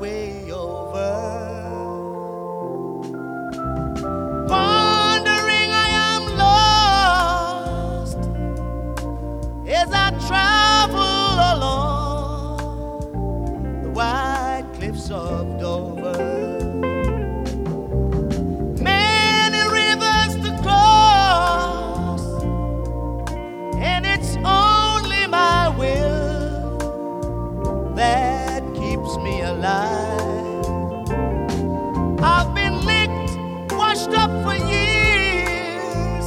way over. Wondering I am lost as I travel me alive. I've been licked, washed up for years,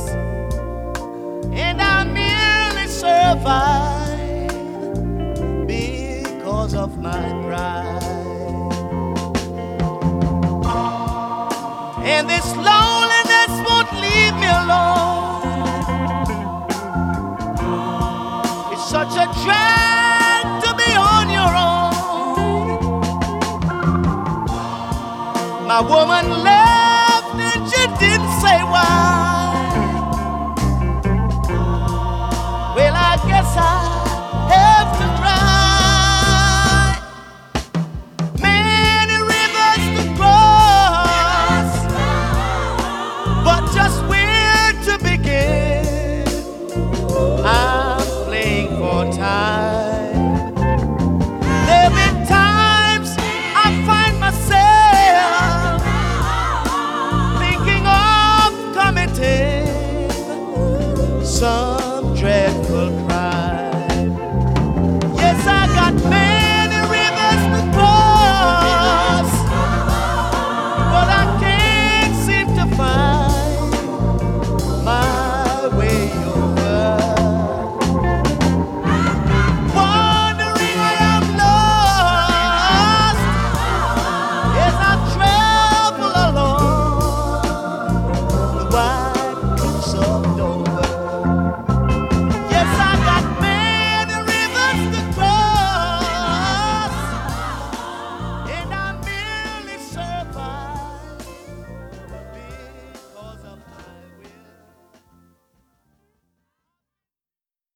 and I merely survive because of my pride. And this loneliness won't leave me alone. It's such a drag My woman left and she didn't say why.